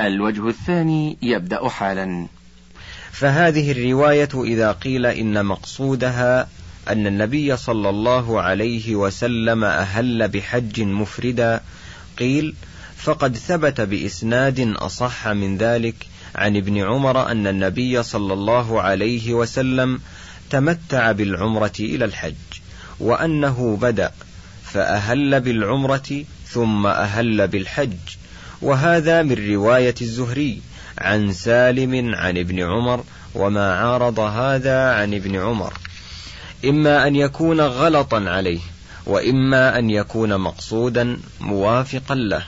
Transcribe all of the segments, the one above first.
الوجه الثاني يبدأ حالا. فهذه الرواية إذا قيل إن مقصودها أن النبي صلى الله عليه وسلم أهل بحج مفردا قيل فقد ثبت بإسناد أصح من ذلك عن ابن عمر أن النبي صلى الله عليه وسلم تمتع بالعمرة إلى الحج وأنه بدأ فأهل بالعمرة ثم أهل بالحج. وهذا من رواية الزهري عن سالم عن ابن عمر وما عارض هذا عن ابن عمر. إما أن يكون غلطا عليه وإما أن يكون مقصودا موافقا له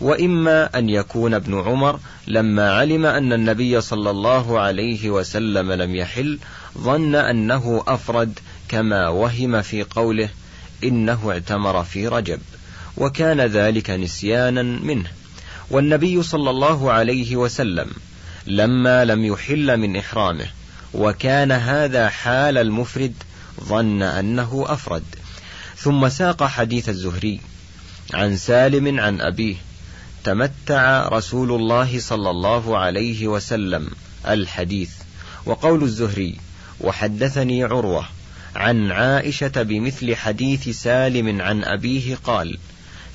وإما أن يكون ابن عمر لما علم أن النبي صلى الله عليه وسلم لم يحل ظن أنه أفرد كما وهم في قوله إنه اعتمر في رجب وكان ذلك نسيانا منه. والنبي صلى الله عليه وسلم لما لم يحل من إحرامه وكان هذا حال المفرد ظن أنه أفرد. ثم ساق حديث الزهري عن سالم عن أبيه تمتع رسول الله صلى الله عليه وسلم الحديث. وقول الزهري وحدثني عروة عن عائشة بمثل حديث سالم عن أبيه قال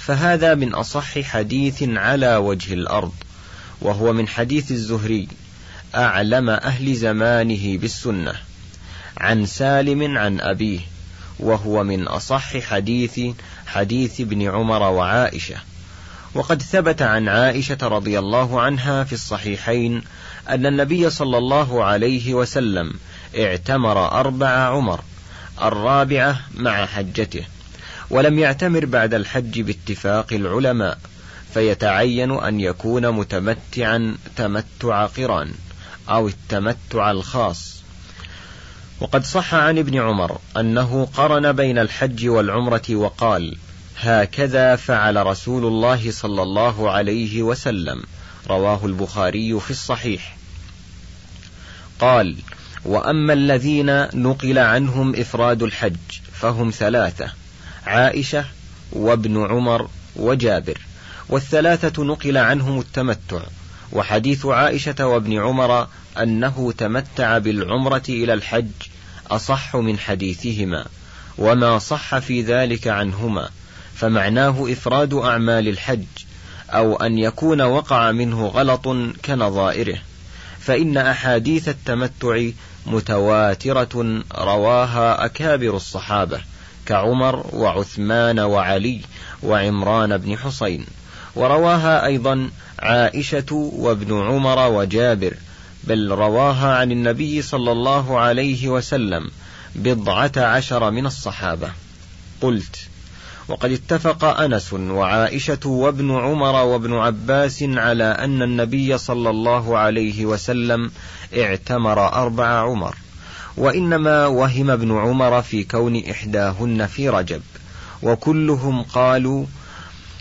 فهذا من أصح حديث على وجه الأرض وهو من حديث الزهري أعلم أهل زمانه بالسنة عن سالم عن أبيه وهو من أصح حديث حديث ابن عمر وعائشة. وقد ثبت عن عائشة رضي الله عنها في الصحيحين أن النبي صلى الله عليه وسلم اعتمر أربع عمر الرابعة مع حجته. ولم يعتمر بعد الحج باتفاق العلماء فيتعين أن يكون متمتعا تمتع قران أو التمتع الخاص. وقد صح عن ابن عمر أنه قرن بين الحج والعمرة وقال هكذا فعل رسول الله صلى الله عليه وسلم رواه البخاري في الصحيح. قال وأما الذين نقل عنهم إفراد الحج فهم ثلاثة عائشة وابن عمر وجابر والثلاثة نقل عنهم التمتع وحديث عائشة وابن عمر أنه تمتع بالعمرة إلى الحج أصح من حديثهما وما صح في ذلك عنهما فمعناه إفراد أعمال الحج أو أن يكون وقع منه غلط كنظائره فإن أحاديث التمتع متواترة رواها أكابر الصحابة. كعمر وعثمان وعلي وعمران بن حسين ورواها أيضا عائشة وابن عمر وجابر بل رواها عن النبي صلى الله عليه وسلم بضعة عشر من الصحابة. قلت وقد اتفق أنس وعائشة وابن عمر وابن عباس على أن النبي صلى الله عليه وسلم اعتمر أربع عمر. وإنما وهم ابن عمر في كون إحداهن في رجب. وكلهم قالوا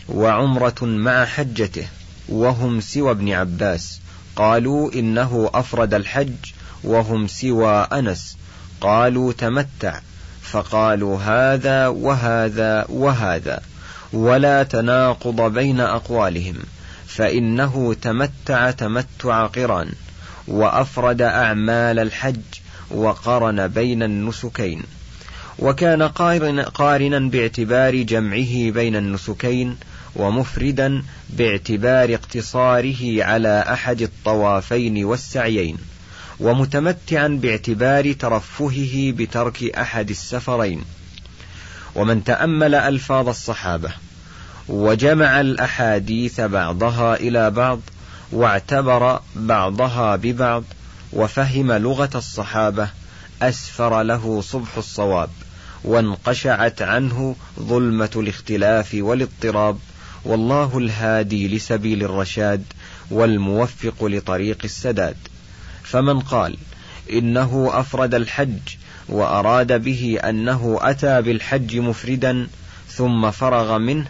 وعمرة مع حجته وهم سوى ابن عباس. قالوا إنه أفرد الحج وهم سوى أنس. قالوا تمتع فقالوا هذا وهذا وهذا. ولا تناقض بين أقوالهم فإنه تمتع تمتع قران وأفرد أعمال الحج. وقرن بين النسكين. وكان قارنا باعتبار جمعه بين النسكين ومفردا باعتبار اقتصاره على أحد الطوافين والسعيين ومتمتعا باعتبار ترفهه بترك أحد السفرين. ومن تأمل ألفاظ الصحابة وجمع الأحاديث بعضها إلى بعض واعتبر بعضها ببعض وفهم لغة الصحابة أسفر له صبح الصواب وانقشعت عنه ظلمة الاختلاف والاضطراب والله الهادي لسبيل الرشاد والموفق لطريق السداد. فمن قال إنه أفرد الحج وأراد به أنه أتى بالحج مفردا ثم فرغ منه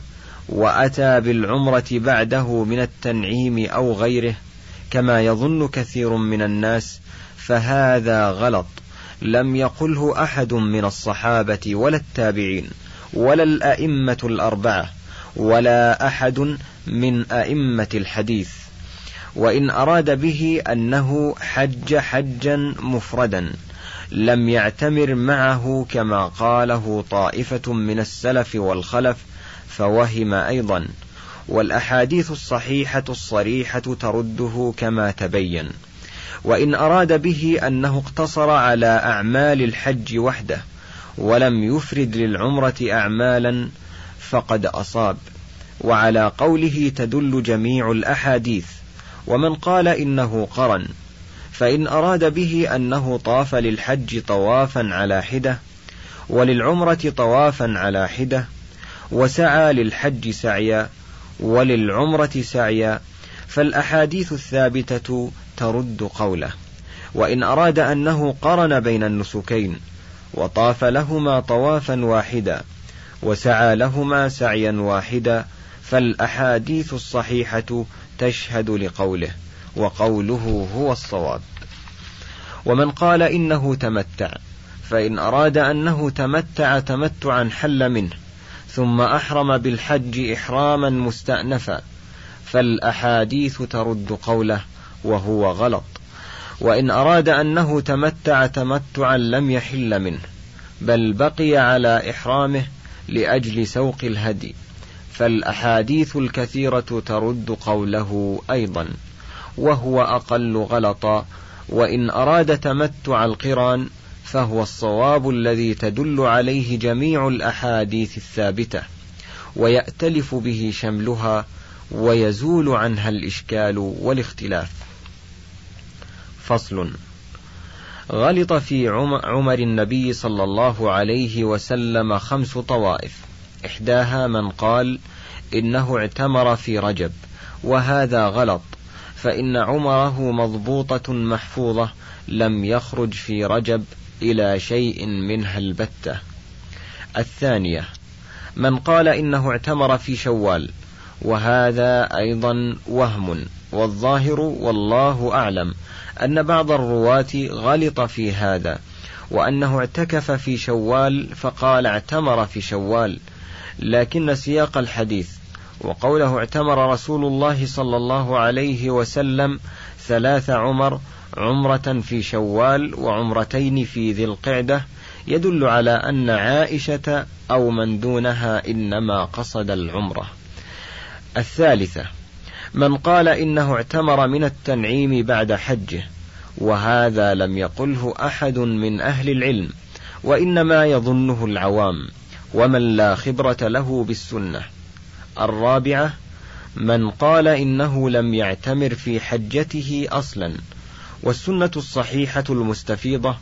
وأتى بالعمرة بعده من التنعيم أو غيره كما يظن كثير من الناس فهذا غلط. لم يقله أحد من الصحابة ولا التابعين ولا الأئمة الأربعة ولا أحد من أئمة الحديث. وإن أراد به أنه حج حجا مفردا لم يعتمر معه كما قاله طائفة من السلف والخلف فوهم أيضا. والأحاديث الصحيحة الصريحة ترده كما تبين. وإن أراد به أنه اقتصر على أعمال الحج وحده ولم يفرد للعمرة أعمالا فقد أصاب. وعلى قوله تدل جميع الأحاديث. ومن قال إنه قرن فإن أراد به أنه طاف للحج طوافا على حدة وللعمرة طوافا على حدة وسعى للحج سعيا وللعمرة سعيا فالأحاديث الثابتة ترد قوله وإن أراد أنه قرن بين النسكين وطاف لهما طوافا واحدا وسعى لهما سعيا واحدا فالأحاديث الصحيحة تشهد لقوله وقوله هو الصواب. ومن قال إنه تمتع فإن أراد أنه تمتع تمتعا حل منه. ثم أحرم بالحج إحراما مستأنفا فالأحاديث ترد قوله وهو غلط. وإن أراد أنه تمتع تمتعا لم يحل منه بل بقي على إحرامه لأجل سوق الهدي. فالأحاديث الكثيرة ترد قوله أيضا وهو أقل غلطا وإن أراد تمتع القران فهو الصواب الذي تدل عليه جميع الأحاديث الثابتة ويأتلف به شملها ويزول عنها الإشكال والاختلاف. فصل غلط في عمر النبي صلى الله عليه وسلم خمس طوائف. إحداها من قال إنه اعتمر في رجب وهذا غلط فإن عمره مضبوطة محفوظة لم يخرج في رجب إلى شيء منها البتة. الثانية من قال إنه اعتمر في شوال وهذا أيضا وهم والظاهر والله أعلم أن بعض الرواة غلط في هذا وأنه اعتكف في شوال فقال اعتمر في شوال لكن سياق الحديث وقوله اعتمر رسول الله صلى الله عليه وسلم ثلاث عمر عمرة في شوال وعمرتين في ذي القعدة يدل على أن عائشة أو من دونها إنما قصد العمرة. الثالثة من قال إنه اعتمر من التنعيم بعد حجه وهذا لم يقله أحد من أهل العلم وإنما يظنه العوام ومن لا خبرة له بالسنة الرابعة من قال إنه لم يعتمر في حجته أصلا والسنة الصحيحة المستفيضة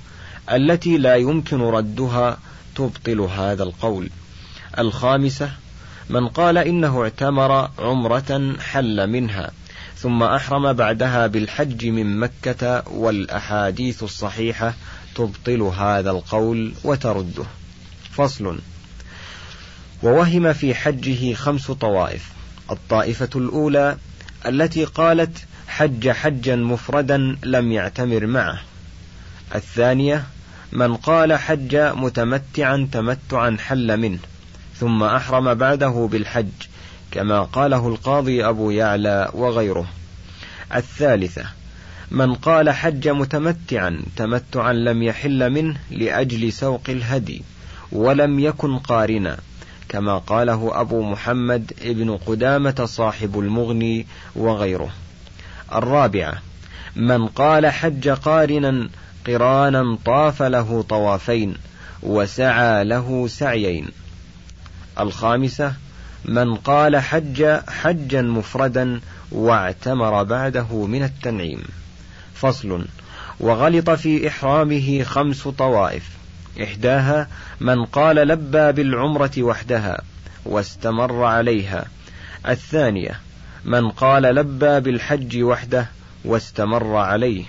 التي لا يمكن ردها تبطل هذا القول. الخامسة من قال إنه اعتمر عمرة حل منها ثم أحرم بعدها بالحج من مكة والأحاديث الصحيحة تبطل هذا القول وترده. فصل. ووهم في حجه خمس طوائف. الطائفة الأولى التي قالت حج حجا مفردا لم يعتمر معه. الثانية من قال حج متمتعا تمتعا حل منه ثم أحرم بعده بالحج كما قاله القاضي أبو يعلى وغيره. الثالثة من قال حج متمتعا تمتعا لم يحل منه لأجل سوق الهدي ولم يكن قارنا كما قاله أبو محمد ابن قدامة صاحب المغني وغيره. الرابعة. من قال حج قارنا قرانا طاف له طوافين وسعى له سعيين. الخامسة من قال حج حجا مفردا واعتمر بعده من التنعيم. فصل وغلط في إحرامه خمس طوائف. إحداها من قال لبى بالعمرة وحدها واستمر عليها. الثانية من قال لبى بالحج وحده واستمر عليه.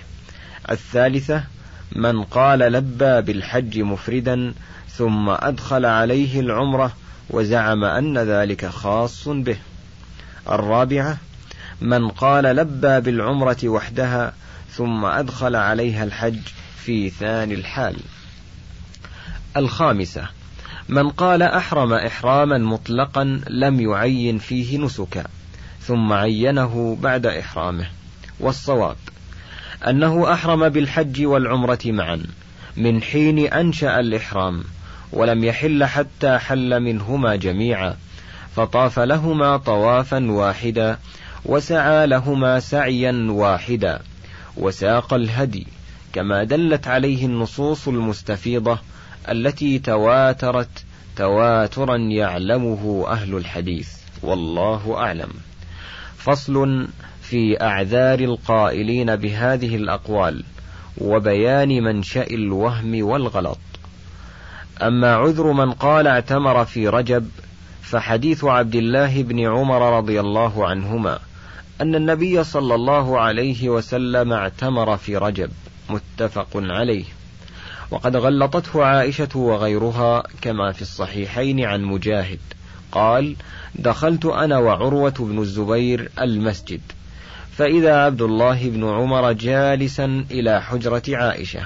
الثالثة من قال لبى بالحج مفردا ثم أدخل عليه العمرة وزعم أن ذلك خاص به. الرابعة من قال لبى بالعمرة وحدها ثم أدخل عليها الحج في ثاني الحال. الخامسة من قال أحرم إحراما مطلقا لم يعين فيه نسكا. ثم عينه بعد إحرامه. والصواب أنه أحرم بالحج والعمرة معا من حين أنشأ الإحرام ولم يحل حتى حل منهما جميعا فطاف لهما طوافا واحدا وسعى لهما سعيا واحدا وساق الهدي كما دلت عليه النصوص المستفيضة التي تواترت تواترا يعلمه أهل الحديث. والله أعلم. فصل في أعذار القائلين بهذه الأقوال وبيان منشأ الوهم والغلط. أما عذر من قال اعتمر في رجب فحديث عبد الله بن عمر رضي الله عنهما أن النبي صلى الله عليه وسلم اعتمر في رجب متفق عليه. وقد غلطته عائشة وغيرها كما في الصحيحين عن مجاهد. قال دخلت أنا وعروة بن الزبير المسجد فإذا عبد الله بن عمر جالسا إلى حجرة عائشة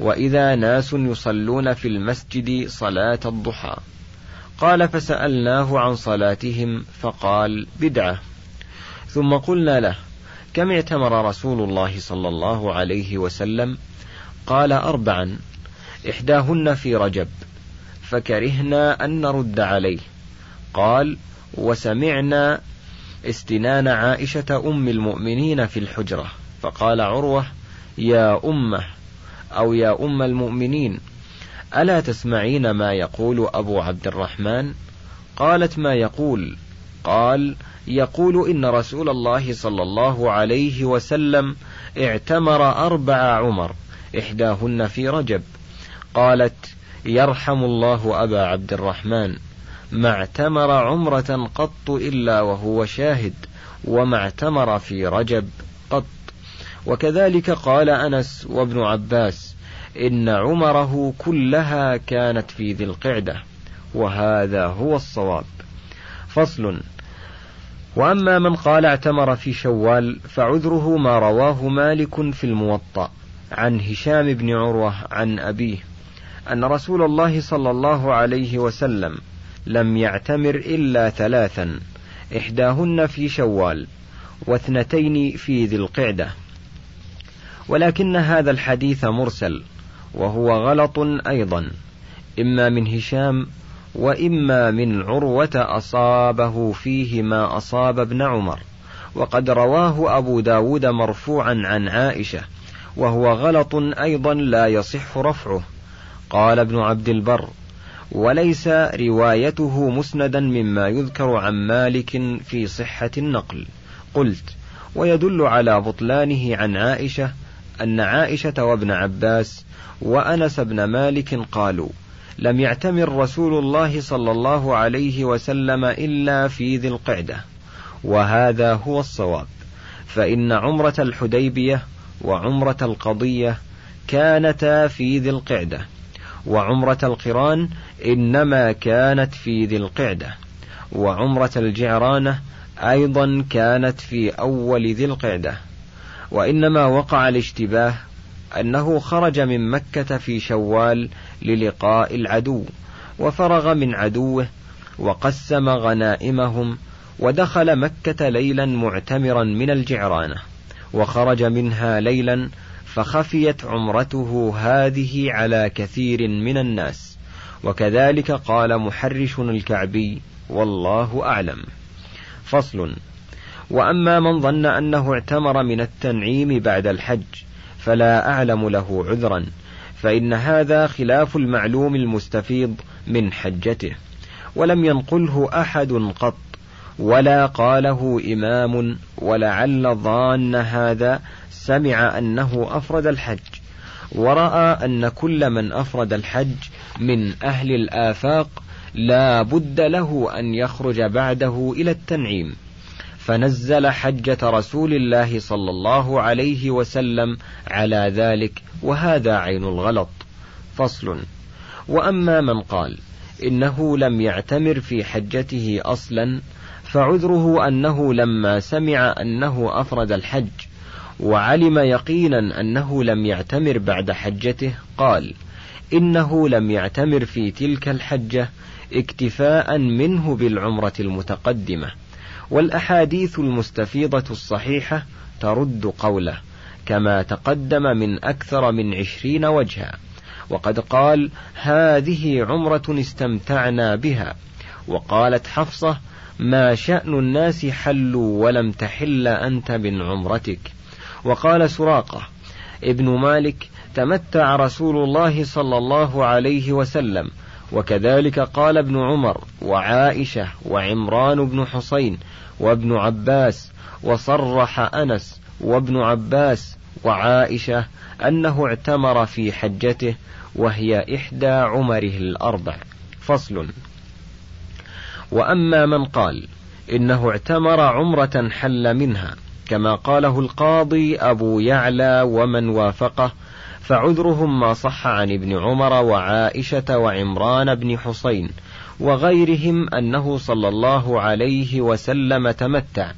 وإذا ناس يصلون في المسجد صلاة الضحى. قال فسألناه عن صلاتهم فقال بدعة. ثم قلنا له كم اعتمر رسول الله صلى الله عليه وسلم؟ قال أربعا إحداهن في رجب فكرهنا أن نرد عليه. قال وسمعنا استنان عائشة أم المؤمنين في الحجرة. فقال عروة يا أمة أو يا أم المؤمنين ألا تسمعين ما يقول أبو عبد الرحمن؟ قالت ما يقول؟ قال يقول إن رسول الله صلى الله عليه وسلم اعتمر أربع عمر إحداهن في رجب. قالت يرحم الله أبا عبد الرحمن. ما اعتمر عمرة قط إلا وهو شاهد وما اعتمر في رجب قط. وكذلك قال أنس وابن عباس إن عمره كلها كانت في ذي القعدة وهذا هو الصواب. فصل وأما من قال اعتمر في شوال فعذره ما رواه مالك في الموطأ عن هشام بن عروة عن أبيه أن رسول الله صلى الله عليه وسلم لم يعتمر إلا ثلاثا إحداهن في شوال واثنتين في ذي القعدة. ولكن هذا الحديث مرسل وهو غلط أيضا إما من هشام وإما من عروة أصابه فيه ما أصاب ابن عمر. وقد رواه أبو داود مرفوعا عن عائشة وهو غلط أيضا لا يصح رفعه. قال ابن عبد البر وليس روايته مسندا مما يذكر عن مالك في صحة النقل. قلت ويدل على بطلانه عن عائشة أن عائشة وابن عباس وأنس بن مالك قالوا لم يعتمر رسول الله صلى الله عليه وسلم إلا في ذي القعدة وهذا هو الصواب. فإن عمرة الحديبية وعمرة القضية كانتا في ذي القعدة. وعمرة القران إنما كانت في ذي القعدة. وعمرة الجعرانة أيضا كانت في أول ذي القعدة. وإنما وقع الاشتباه أنه خرج من مكة في شوال للقاء العدو وفرغ من عدوه وقسم غنائمهم ودخل مكة ليلا معتمرا من الجعرانة وخرج منها ليلا فخفيت عمرته هذه على كثير من الناس. وكذلك قال محرش الكعبي والله أعلم. فصل. وأما من ظن أنه اعتمر من التنعيم بعد الحج فلا أعلم له عذرا. فإن هذا خلاف المعلوم المستفيض من حجته. ولم ينقله أحد قط. ولا قاله إمام ولعل ظان هذا سمع أنه أفرد الحج ورأى أن كل من أفرد الحج من أهل الآفاق لا بد له أن يخرج بعده إلى التنعيم. فنزل حجة رسول الله صلى الله عليه وسلم على ذلك وهذا عين الغلط. فصل. وأما من قال إنه لم يعتمر في حجته أصلا فعذره أنه لما سمع أنه أفرد الحج وعلم يقينا أنه لم يعتمر بعد حجته قال إنه لم يعتمر في تلك الحجة اكتفاء منه بالعمرة المتقدمة والأحاديث المستفيضة الصحيحة ترد قوله كما تقدم من أكثر من عشرين وجها وقد قال هذه عمرة استمتعنا بها وقالت حفصة ما شأن الناس حلوا ولم تحل أنت من عمرتك. وقال سراقة ابن مالك تمتع رسول الله صلى الله عليه وسلم. وكذلك قال ابن عمر وعائشة وعمران بن حسين وابن عباس وصرح أنس وابن عباس وعائشة أنه اعتمر في حجته وهي إحدى عمره الأربع. فصل. وأما من قال إنه اعتمر عمرة حل منها كما قاله القاضي أبو يعلى ومن وافقه فعذرهم ما صح عن ابن عمر وعائشة وعمران بن حسين وغيرهم أنه صلى الله عليه وسلم تمتع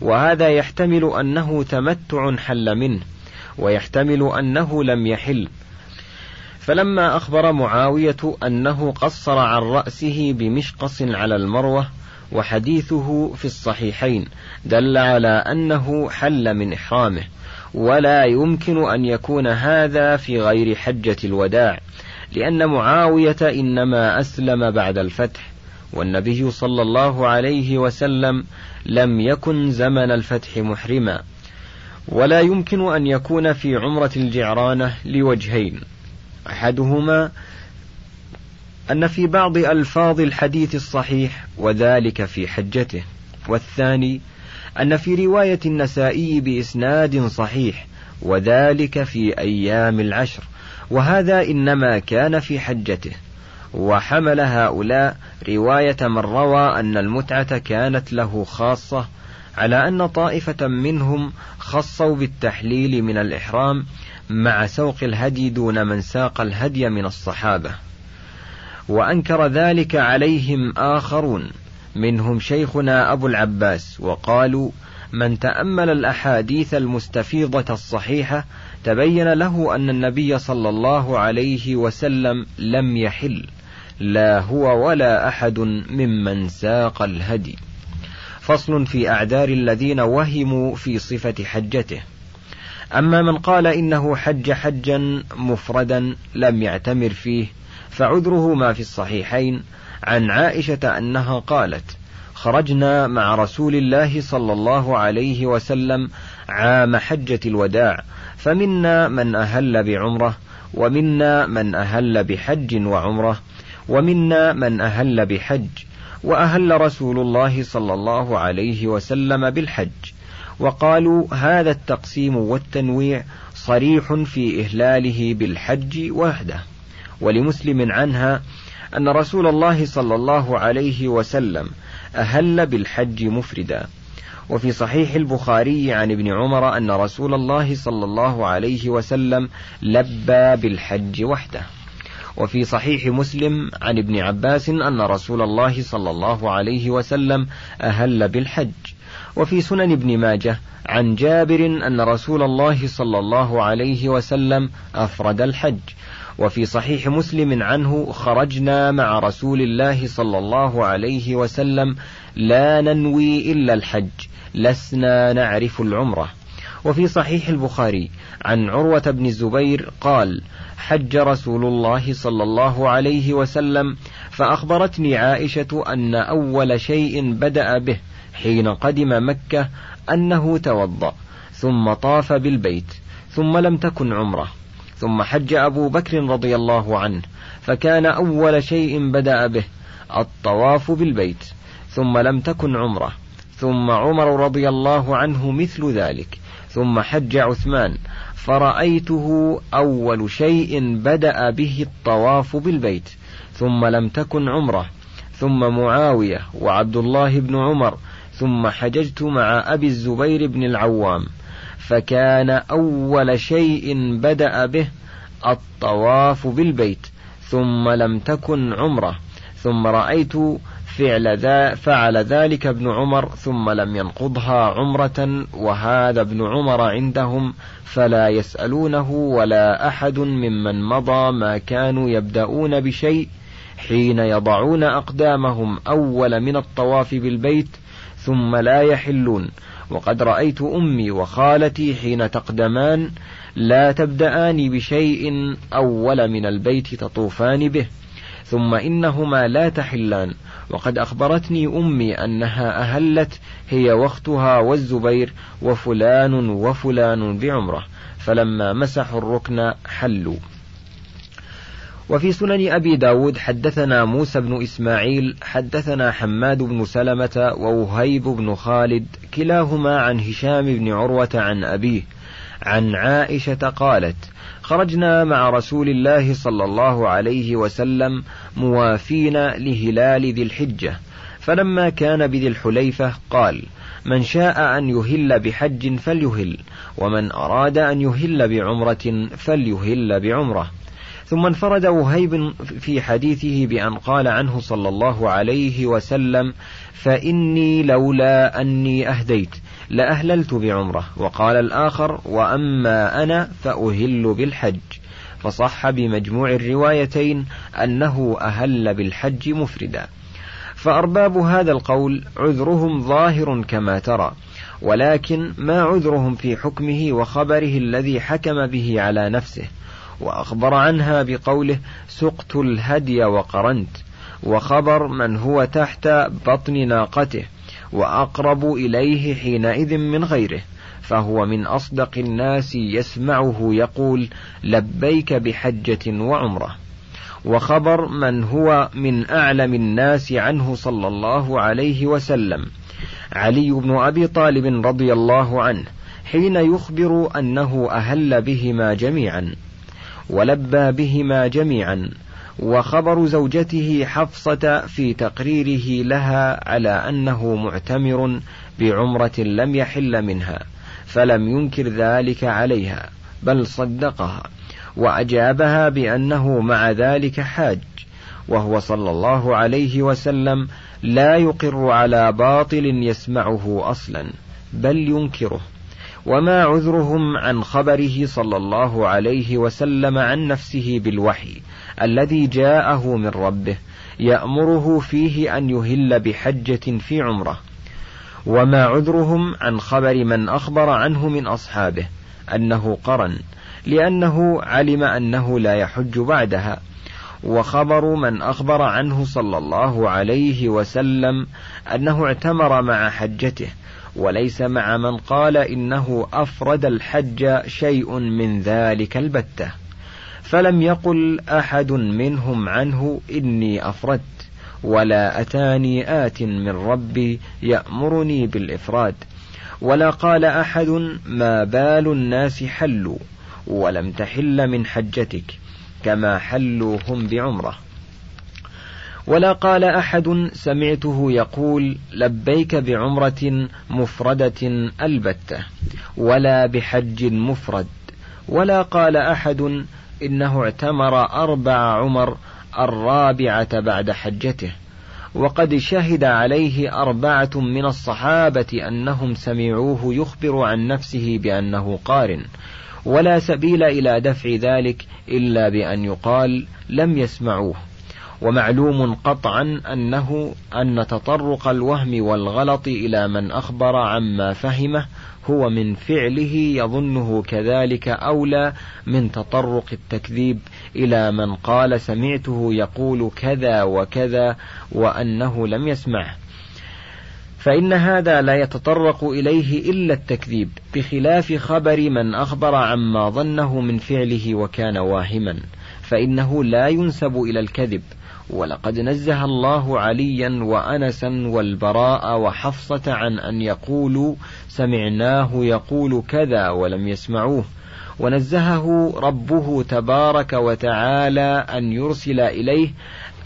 وهذا يحتمل أنه تمتع حل منه ويحتمل أنه لم يحل. فلما أخبر معاوية أنه قصر عن رأسه بمشقص على المروة وحديثه في الصحيحين دل على أنه حل من إحرامه ولا يمكن أن يكون هذا في غير حجة الوداع لأن معاوية إنما أسلم بعد الفتح والنبي صلى الله عليه وسلم لم يكن زمن الفتح محرما ولا يمكن أن يكون في عمرة الجعرانة لوجهين. أحدهما أن في بعض ألفاظ الحديث الصحيح وذلك في حجته والثاني أن في رواية النسائي بإسناد صحيح وذلك في أيام العشر وهذا إنما كان في حجته وحمل هؤلاء رواية من روى أن المتعة كانت له خاصة على أن طائفة منهم خصوا بالتحليل من الإحرام مع سوق الهدي دون من ساق الهدي من الصحابة. وأنكر ذلك عليهم آخرون منهم شيخنا أبو العباس وقالوا من تأمل الأحاديث المستفيضة الصحيحة تبين له أن النبي صلى الله عليه وسلم لم يحل لا هو ولا أحد ممن ساق الهدي. فصل في أعذار الذين وهموا في صفة حجته. أما من قال إنه حج حجا مفردا لم يعتمر فيه فعذره ما في الصحيحين عن عائشة أنها قالت: خرجنا مع رسول الله صلى الله عليه وسلم عام حجة الوداع، فمنا من أهل بعمرة، ومنا من أهل بحج وعمرة، ومنا من أهل بحج، وأهل رسول الله صلى الله عليه وسلم بالحج. وقالوا هذا التقسيم والتنويع صريح في إهلاله بالحج وحده. ولمسلم عنها أن رسول الله صلى الله عليه وسلم أهل بالحج مفردا. وفي صحيح البخاري عن ابن عمر أن رسول الله صلى الله عليه وسلم لبى بالحج وحده. وفي صحيح مسلم عن ابن عباس أن رسول الله صلى الله عليه وسلم أهل بالحج. وفي سنن ابن ماجه عن جابر أن رسول الله صلى الله عليه وسلم أفرد الحج. وفي صحيح مسلم عنه خرجنا مع رسول الله صلى الله عليه وسلم لا ننوي إلا الحج لسنا نعرف العمرة. وفي صحيح البخاري عن عروة بن الزبير قال حج رسول الله صلى الله عليه وسلم فأخبرتني عائشة أن أول شيء بدأ به حين قدم مكة أنه توضأ ثم طاف بالبيت ثم لم تكن عمرة ثم حج أبو بكر رضي الله عنه فكان أول شيء بدأ به الطواف بالبيت ثم لم تكن عمرة ثم عمر رضي الله عنه مثل ذلك. ثم حج عثمان. فرأيته أول شيء بدأ به الطواف بالبيت ثم لم تكن عمرة. ثم معاوية وعبد الله بن عمر ثم حججت مع أبي الزبير بن العوام. فكان أول شيء بدأ به الطواف بالبيت ثم لم تكن عمرة. ثم رأيت فعل ذا فعل ذلك ابن عمر ثم لم ينقضها عمرة وهذا ابن عمر عندهم فلا يسألونه ولا أحد ممن مضى ما كانوا يبدأون بشيء حين يضعون أقدامهم أول من الطواف بالبيت ثم لا يحلون. وقد رأيت أمي وخالتي حين تقدمان لا تبدأان بشيء أول من البيت تطوفان به. ثم إنهما لا تحلان. وقد أخبرتني أمي أنها أهلت هي وأختها والزبير وفلان وفلان بعمرة فلما مسحوا الركن حلوا. وفي سنن أبي داود حدثنا موسى بن إسماعيل حدثنا حماد بن سلمة ووهيب بن خالد كلاهما عن هشام بن عروة عن أبيه عن عائشة قالت خرجنا مع رسول الله صلى الله عليه وسلم موافين لهلال ذي الحجة. فلما كان بذي الحليفة قال من شاء أن يهل بحج فليهل ومن أراد أن يهل بعمرة فليهل بعمرة. ثم انفرد وهيب في حديثه بأن قال عنه صلى الله عليه وسلم فإني لولا أني أهديت لأهللت بعمرة وقال الآخر وأما أنا فأهل بالحج. فصح بمجموع الروايتين أنه أهل بالحج مفردا. فأرباب هذا القول عذرهم ظاهر كما ترى ولكن ما عذرهم في حكمه وخبره الذي حكم به على نفسه. وأخبر عنها بقوله سقت الهدي وقرنت وخبر من هو تحت بطن ناقته وأقرب إليه حينئذ من غيره فهو من أصدق الناس يسمعه يقول لبيك بحجة وعمرة. وخبر من هو من أعلم الناس عنه صلى الله عليه وسلم علي بن أبي طالب رضي الله عنه حين يخبر أنه أهل بهما جميعا. ولبى بهما جميعا وخبر زوجته حفصة في تقريره لها على أنه معتمر بعمرة لم يحل منها فلم ينكر ذلك عليها بل صدقها وأجابها بأنه مع ذلك حاج وهو صلى الله عليه وسلم لا يقر على باطل يسمعه أصلا بل ينكره. وما عذرهم عن خبره صلى الله عليه وسلم عن نفسه بالوحي الذي جاءه من ربه يأمره فيه أن يهل بحجة في عمره. وما عذرهم عن خبر من أخبر عنه من أصحابه أنه قرن لأنه علم أنه لا يحج بعدها. وخبر من أخبر عنه صلى الله عليه وسلم أنه اعتمر مع حجته وليس مع من قال إنه أفرد الحج شيء من ذلك البتة. فلم يقل أحد منهم عنه إني أفردت ولا أتاني آت من ربي يأمرني بالإفراد. ولا قال أحد ما بال الناس حلوا ولم تحل من حجتك كما حلوا هم بعمرة. ولا قال أحد سمعته يقول لبيك بعمرة مفردة البتة ولا بحج مفرد ولا قال أحد إنه اعتمر أربع عمر الرابعة بعد حجته وقد شهد عليه أربعة من الصحابة أنهم سمعوه يخبر عن نفسه بأنه قارن ولا سبيل إلى دفع ذلك إلا بأن يقال لم يسمعوه. ومعلوم قطعا أنه أن تطرق الوهم والغلط إلى من أخبر عما فهمه هو من فعله يظنه كذلك أولى من تطرق التكذيب إلى من قال سمعته يقول كذا وكذا وأنه لم يسمعه. فإن هذا لا يتطرق إليه إلا التكذيب بخلاف خبر من أخبر عما ظنه من فعله وكان واهما فإنه لا ينسب إلى الكذب. ولقد نزه الله عليا وأنسا والبراء وحفصة عن أن يقولوا سمعناه يقول كذا ولم يسمعوه. ونزهه ربه تبارك وتعالى أن يرسل إليه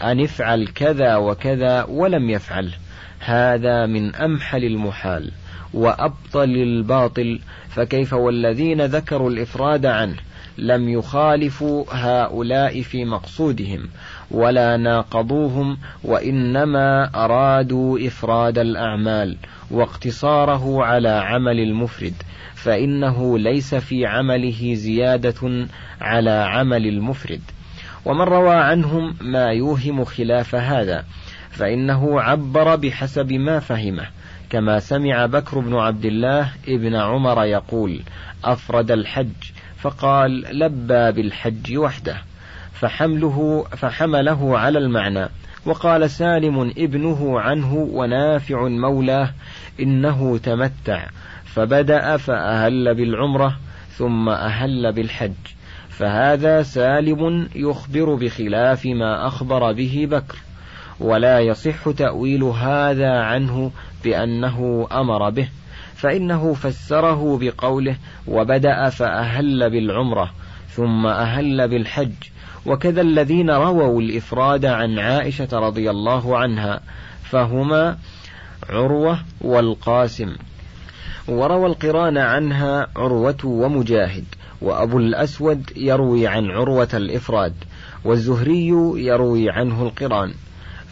أن افعل كذا وكذا ولم يفعل. هذا من أمحل المحال وأبطل الباطل. فكيف والذين ذكروا الإفراد عنه لم يخالفوا هؤلاء في مقصودهم؟ ولا ناقضوهم وإنما أرادوا إفراد الأعمال واقتصاره على عمل المفرد فإنه ليس في عمله زيادة على عمل المفرد. ومن روى عنهم ما يوهم خلاف هذا فإنه عبر بحسب ما فهمه كما سمع بكر بن عبد الله ابن عمر يقول أفرد الحج فقال لبى بالحج وحده. فحمله فحمله على المعنى. وقال سالم ابنه عنه ونافع مولاه إنه تمتع. فبدأ فأهل بالعمرة ثم أهل بالحج. فهذا سالم يخبر بخلاف ما أخبر به بكر. ولا يصح تأويل هذا عنه بأنه أمر به. فإنه فسره بقوله وبدأ فأهل بالعمرة ثم أهل بالحج. وكذا الذين رووا الإفراد عن عائشة رضي الله عنها فهما عروة والقاسم. وروى القران عنها عروة ومجاهد وأبو الأسود يروي عن عروة الإفراد والزهري يروي عنه القران.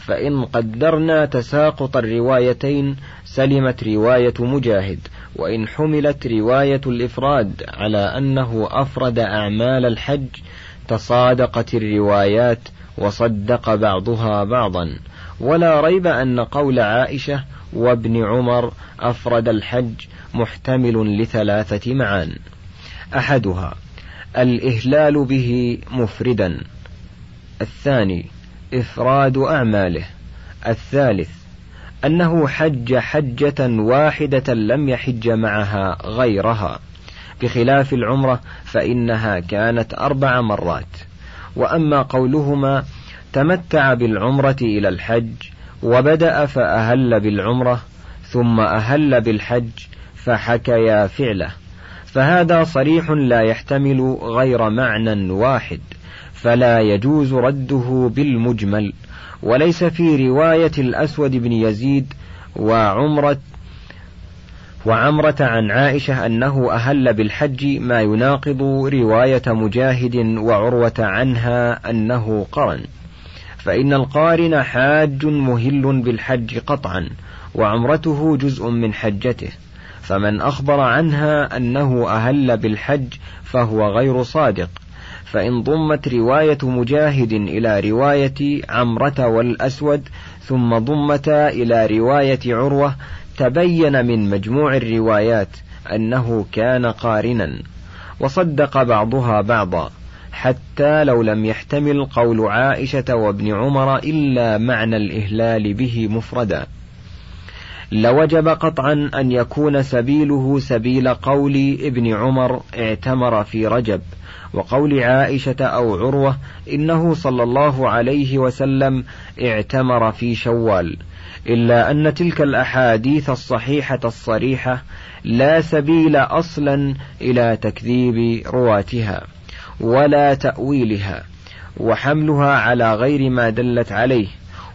فإن قدرنا تساقط الروايتين سلمت رواية مجاهد وإن حملت رواية الإفراد على أنه أفرد أعمال الحج تصادقت الروايات وصدق بعضها بعضا. ولا ريب أن قول عائشة وابن عمر أفرد الحج محتمل لثلاثة معان. أحدها الإهلال به مفردا. الثاني إفراد أعماله. الثالث أنه حج حجة واحدة لم يحج معها غيرها. بخلاف العمرة فإنها كانت أربع مرات. وأما قولهما تمتع بالعمرة إلى الحج وبدأ فأهل بالعمرة ثم أهل بالحج فحكيا فعله. فهذا صريح لا يحتمل غير معنى واحد فلا يجوز رده بالمجمل وليس في رواية الأسود بن يزيد وعمرة وعمرة عن عائشة أنه أهل بالحج ما يناقض رواية مجاهد وعروة عنها أنه قرن. فإن القارن حاج مهل بالحج قطعا وعمرته جزء من حجته. فمن أخبر عنها أنه أهل بالحج فهو غير صادق. فإن ضمت رواية مجاهد إلى رواية عمرة والأسود ثم ضمتا إلى رواية عروة تبين من مجموع الروايات أنه كان قارنا وصدق بعضها بعضا حتى لو لم يحتمل قول عائشة وابن عمر إلا معنى الإهلال به مفردا. لوجب قطعا أن يكون سبيله سبيل قول ابن عمر اعتمر في رجب وقول عائشة أو عروة إنه صلى الله عليه وسلم اعتمر في شوال. إلا أن تلك الأحاديث الصحيحة الصريحة لا سبيل أصلا إلى تكذيب رواتها ولا تأويلها وحملها على غير ما دلت عليه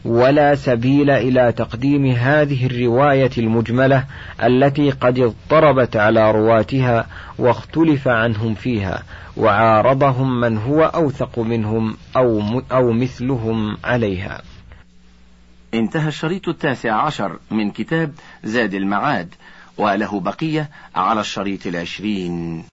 ولا سبيل إلى تقديم هذه الرواية المجملة التي قد اضطربت على رواتها واختلف عنهم فيها وعارضهم من هو أوثق منهم أو, أو مثلهم عليها. انتهى الشريط التاسع عشر من كتاب زاد المعاد وله بقية على الشريط العشرين.